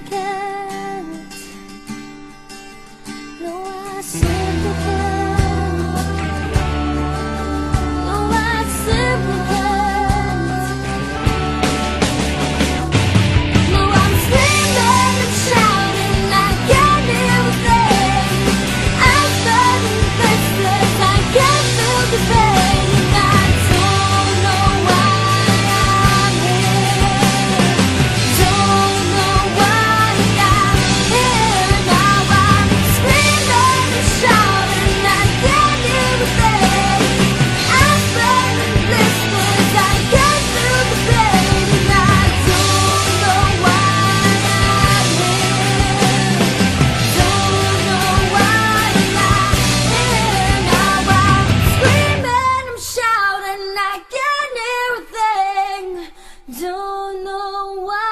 can't. No, I simply don't know why.